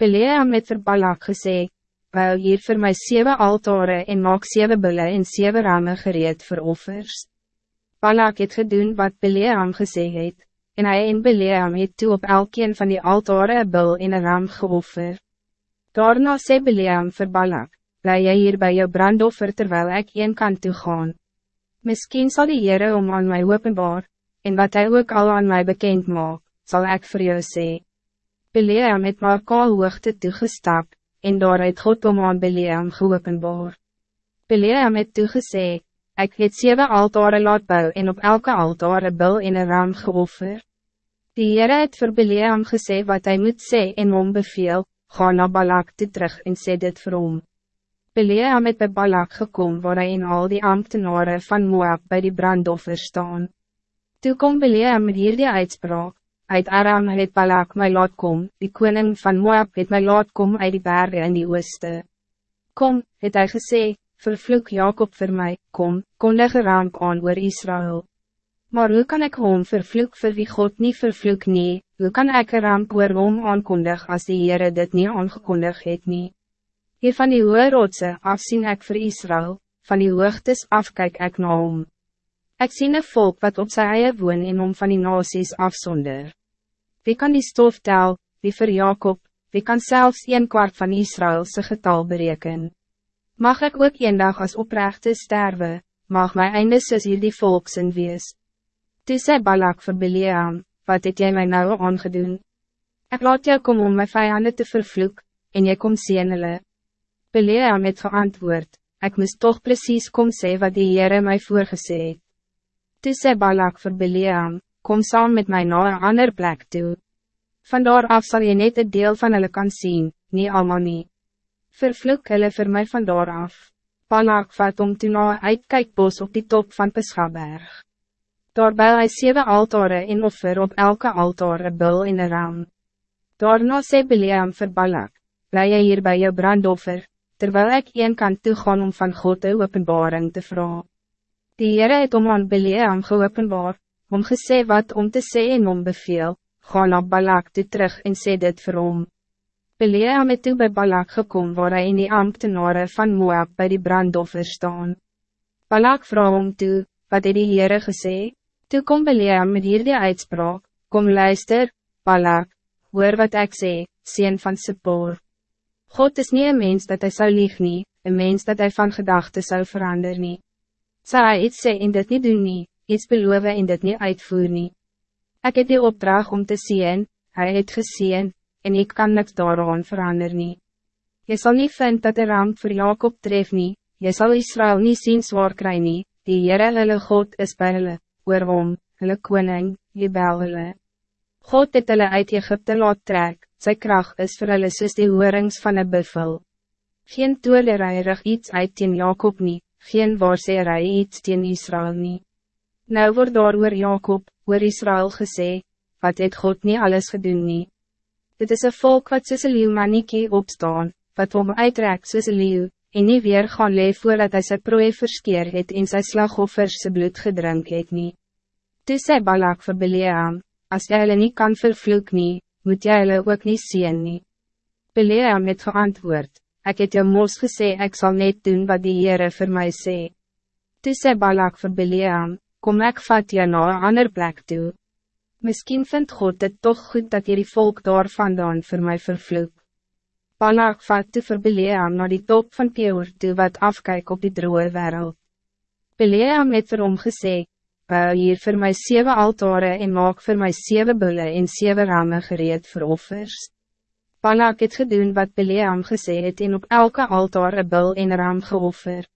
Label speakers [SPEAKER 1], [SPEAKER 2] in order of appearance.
[SPEAKER 1] Beleam het vir Balak gesê, bou hier voor mij zeven altaren en maak zeven bullen en zeven ramen gereed voor offers. Balak het gedoen wat Beleam gesê het, en hij en Beleam het toe op elkeen van die altaren een bul en een ram geoffer. Daarna sê Beleam vir Balak, bly jy hier bij jou brandoffer terwijl ik een kan toe gaan. Misschien zal die Heere om aan mij openbaar, en wat hij ook al aan mij bekend maak, zal ik voor jou sê. Beleam het maar kaal hoogte toegestap, en daaruit God om aan Beleam geopenbaar. Beleam het toegesê, ik het zeven altaren laat bou en op elke altaar een bil en een ram geoffer. Die Heere het vir Beleam gesê wat hij moet sê en hom beveel, ga na Balak toe terug en sê dit vir hom. Beleam het by Balak gekom waar hy en al die ambtenaren van Moab bij die brandoffer staan. Toe kom Beleam met hierdie uitspraak, uit Aram het Balak my laat kom, die koning van Moab het my laat kom uit die bergen in die ooste. Kom, het hy gesê, vervloek Jacob voor mij, kom, kondig ramp aan oor Israël. Maar hoe kan ik hom vervloek voor wie God niet vervloek nie, hoe kan ik een ramp oor hom aankondig als die Heere dit niet aangekondig het nie? Hier van die hoge rotse af sien ek vir Israël, van die hoogtes af kyk ek na hom. Ek sien een volk wat op sy eie woon en om van die nasies afsonder. Wie kan die stof tel, wie vir Jacob, wie kan zelfs een kwart van Israël sy getal bereken? Mag ik ook een dag als oprechte sterven, mag mijn einde soos hier die volksin wees. Toe sê Balak vir Bileam, wat het jy my nou aangedoen? Ik laat jou kom om my vijanden te vervloek, en jy kom sien hulle. Bileam het geantwoord, ik moest toch precies kom sê wat die Heere my voorgesê het. Toe sê Balak vir Bileam, kom saam met mij naar een ander plek toe. Vandaar af zal je net een deel van hulle kan zien, niet allemaal niet. Vervloek hulle vir my vandaar af. Balak vat om toe na uitkijkbos op die top van Peschaberg. Daar bel hy sewe altare en offer op elke altaar een bil en een ram. Daarna sê Bileam vir Balak, bly jy hier bij jou brandoffer, terwijl ik een kan toegaan om van God de openbaring te vragen. Die Heere het om aan Bileam geopenbaar, om gesê wat om te sê en om beveel, ga na Balak toe terug en sê dit vir hom. Beleam het toe by Balak gekom waar hy in die ambtenaren van Moab bij die brandoffer staan. Balak vraag om toe, wat het die Heere gesê? Toe kom Beleam met hierdie uitspraak, kom luister, Balak, hoor wat ik sê, sien van Sippor. God is niet een mens dat hij zou lieg nie, een mens dat hij van gedachten zou veranderen. nie. Zou hij iets sê en dit niet doen nie, iets beloven en dit niet uitvoer nie. Ek het die opdracht om te zien, hij het gezien, en ik kan niks daaraan verander nie. Je zal niet vinden dat de ramp voor Jacob tref nie, je zal Israël niet zien zwaar kry nie, die Heere hulle God is by hulle, oor hom, hulle koning, jebel hulle. God het hulle uit Egypte laat trek, sy kracht is vir hulle soos die hoorings van een buffel. Geen toelerij rig iets uit teen Jacob nie, geen waarseerij iets teen Israël nie. Nou wordt daar oor Jacob, oor Israël gesê, wat het God niet alles gedoen nie. Dit is een volk wat soos een leeuw maniekie opstaan, wat om uitrek soos een leeuw, en nie weer gaan leef voordat hy sy prooi verskeer het en sy slagoffers sy bloed gedrink het nie. Toe sê Balak vir Beleam, as jy hulle nie kan vervloek nie, moet jy hulle ook nie sien nie. Beleam het geantwoord, ek het jou mos gesê ek zal net doen wat die Heere vir my sê. Toe sê Balak vir Beleam, kom ik vat je naar een ander plek toe. Misschien vindt God het toch goed dat je die volk daar vandaan voor mij vervloek. Balak vat toe vir Bileam naar die top van Peor toe wat afkijk op die droge wereld. Bileam het vir hom gesê, bou hier voor mij zeven altaren en maak voor mij zeven bullen en zeven ramen gereed voor offers. Balak het gedoen wat Bileam gesê het en op elke altaar een bul en ram geoffer.